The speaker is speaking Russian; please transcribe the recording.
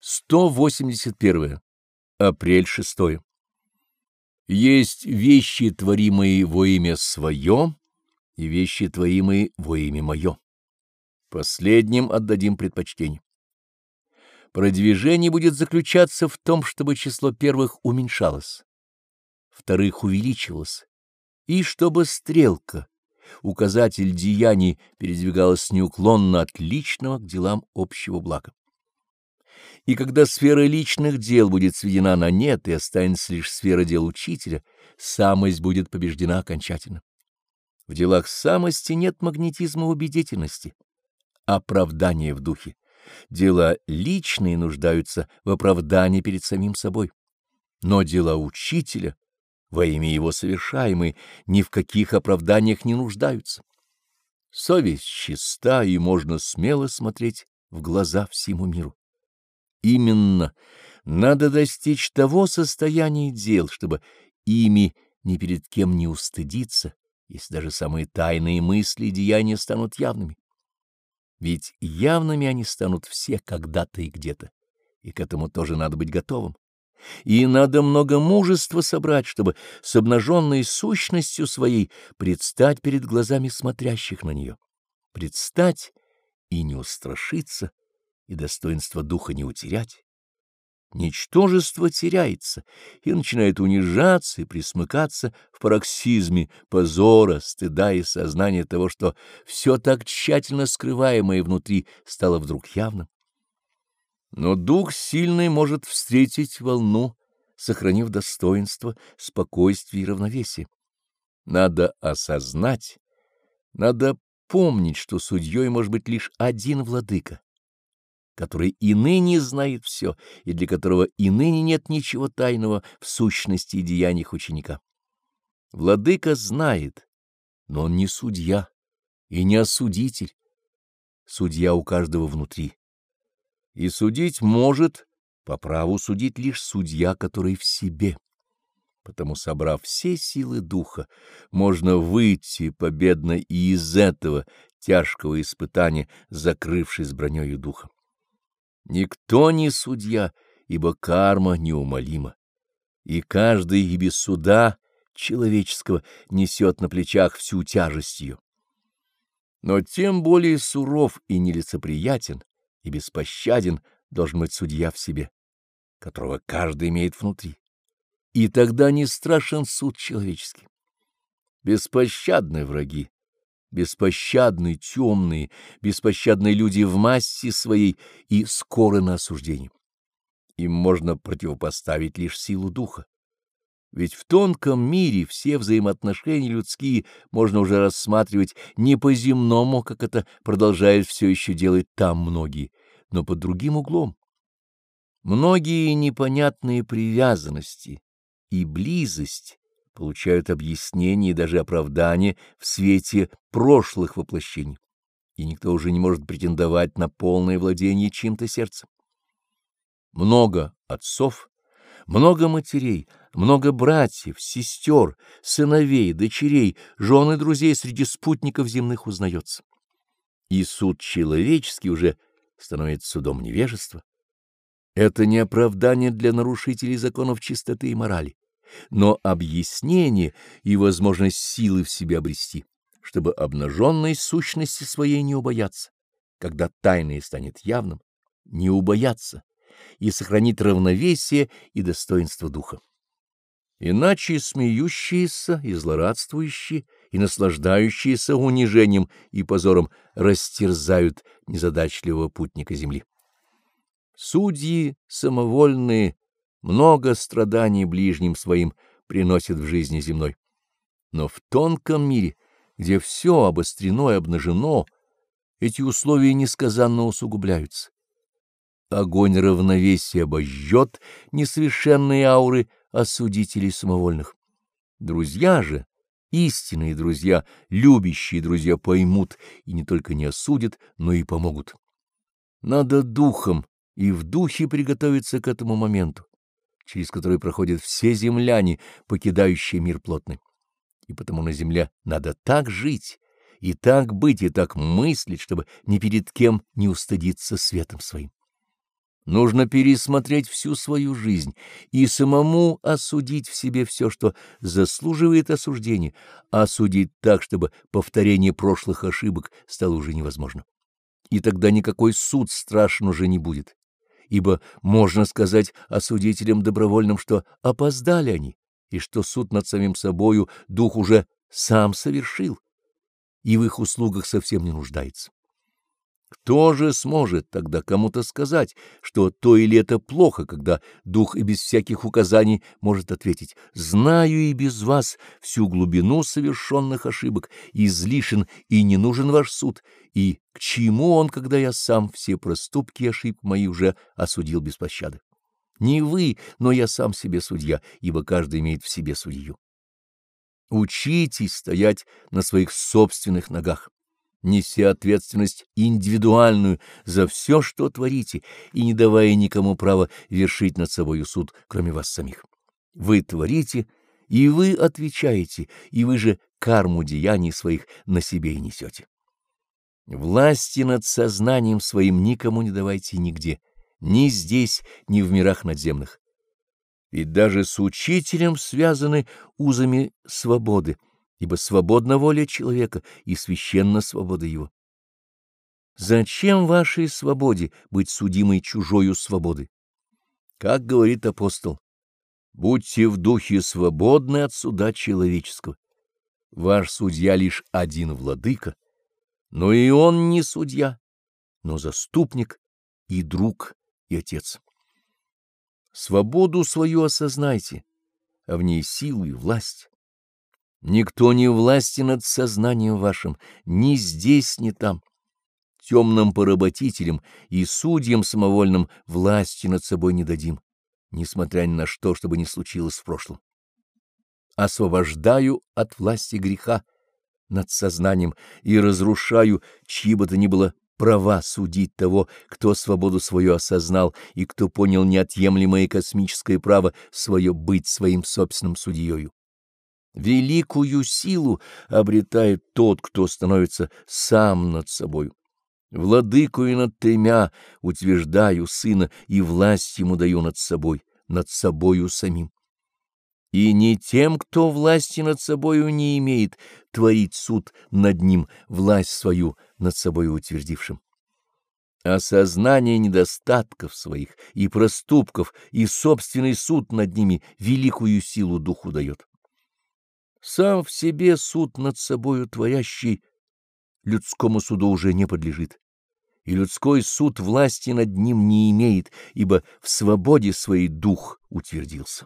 181. Апрель 6. Есть вещи, творимые во имя свое, и вещи, творимые во имя мое. Последним отдадим предпочтение. Продвижение будет заключаться в том, чтобы число первых уменьшалось, вторых увеличивалось, и чтобы стрелка, указатель деяний, передвигалась неуклонно от личного к делам общего блага. И когда сфера личных дел будет сведена на нет и останется лишь сфера дел учителя, самость будет побеждена окончательно. В делах самости нет магнетизма убедительности, оправдания в духе. Дела личные нуждаются в оправдании перед самим собой. Но дела учителя, во имя его совершаемые, ни в каких оправданиях не нуждаются. Совесть чиста, и можно смело смотреть в глаза всему миру. Именно надо достичь того состояния дел, чтобы ими ни перед кем не устыдиться, если даже самые тайные мысли и деяния станут явными. Ведь явными они станут все когда-то и где-то, и к этому тоже надо быть готовым. И надо много мужества собрать, чтобы с обнаженной сущностью своей предстать перед глазами смотрящих на нее. Предстать и не устрашиться, и достоинство духа не утерять. Ничтожество теряется и начинает унижаться и присмыкаться в пароксизме позора, стыда и сознания того, что все так тщательно скрываемое внутри стало вдруг явным. Но дух сильный может встретить волну, сохранив достоинство, спокойствие и равновесие. Надо осознать, надо помнить, что судьей может быть лишь один владыка который и ныне знает все, и для которого и ныне нет ничего тайного в сущности и деяниях ученика. Владыка знает, но он не судья и не осудитель. Судья у каждого внутри. И судить может, по праву судить лишь судья, который в себе. Потому, собрав все силы духа, можно выйти победно и из этого тяжкого испытания, закрывшись бронёю духа. Никто не судья, ибо карма неумолима, и каждый и без суда человеческого несет на плечах всю тяжесть ее. Но тем более суров и нелицеприятен, и беспощаден должен быть судья в себе, которого каждый имеет внутри. И тогда не страшен суд человеческий. Беспощадны враги, беспощадны темные, беспощадные люди в массе своей и скоры на осуждение. Им можно противопоставить лишь силу духа. Ведь в тонком мире все взаимоотношения людские можно уже рассматривать не по-земному, как это продолжают все еще делать там многие, но под другим углом. Многие непонятные привязанности и близость получают объяснение и даже оправдание в свете прошлых воплощений, и никто уже не может претендовать на полное владение чьим-то сердцем. Много отцов, много матерей, много братьев, сестер, сыновей, дочерей, жен и друзей среди спутников земных узнается. И суд человеческий уже становится судом невежества. Это не оправдание для нарушителей законов чистоты и морали но объяснение и возможность силы в себе обрести, чтобы обнаженной сущности своей не убояться, когда тайное станет явным, не убояться и сохранить равновесие и достоинство духа. Иначе смеющиеся и злорадствующие и наслаждающиеся унижением и позором растерзают незадачливого путника земли. Судьи самовольные много страданий ближним своим приносит в жизни земной. Но в тонком мире, где все обострено и обнажено, эти условия несказанно усугубляются. Огонь равновесия обожжет несовершенные ауры осудителей самовольных. Друзья же, истинные друзья, любящие друзья поймут и не только не осудят, но и помогут. Надо духом и в духе приготовиться к этому моменту через который проходят все земляне, покидающие мир плотный. И потому на земле надо так жить, и так быть, и так мыслить, чтобы ни перед кем не устыдиться светом своим. Нужно пересмотреть всю свою жизнь и самому осудить в себе все, что заслуживает осуждения, осудить так, чтобы повторение прошлых ошибок стало уже невозможно. И тогда никакой суд страшен уже не будет, ибо можно сказать осудителям добровольным, что опоздали они, и что суд над самим собою дух уже сам совершил, и в их услугах совсем не нуждается. Кто же сможет тогда кому-то сказать, что то или это плохо, когда дух и без всяких указаний может ответить «Знаю и без вас всю глубину совершенных ошибок, излишен и не нужен ваш суд, и к чему он, когда я сам все проступки и ошибки мои уже осудил без пощады? Не вы, но я сам себе судья, ибо каждый имеет в себе судью. Учитесь стоять на своих собственных ногах неся ответственность индивидуальную за все, что творите, и не давая никому права вершить над собою суд, кроме вас самих. Вы творите, и вы отвечаете, и вы же карму деяний своих на себе и несете. Власти над сознанием своим никому не давайте нигде, ни здесь, ни в мирах надземных. Ведь даже с учителем связаны узами свободы, ибо свободна воля человека и священна свобода его. Зачем вашей свободе быть судимой чужою свободой? Как говорит апостол, будьте в духе свободны от суда человеческого. Ваш судья лишь один владыка, но и он не судья, но заступник и друг и отец. Свободу свою осознайте, а в ней силу и власть. Никто не власти над сознанием вашим, ни здесь, ни там. Темным поработителям и судьям самовольным власти над собой не дадим, несмотря ни на что, чтобы не случилось в прошлом. Освобождаю от власти греха над сознанием и разрушаю чьи бы то ни было права судить того, кто свободу свою осознал и кто понял неотъемлемое космическое право свое быть своим собственным судьею. Великую силу обретает тот, кто становится сам над собою. Владыку и над тремя утверждаю сына, и власть ему даю над собой, над собою самим. И не тем, кто власти над собою не имеет, творить суд над ним, власть свою над собою утвердившим. Осознание недостатков своих и проступков и собственный суд над ними великую силу духу дает. Сам в себе суд над собою творящий людскому суду уже не подлежит, и людской суд власти над ним не имеет, ибо в свободе своей дух утвердился.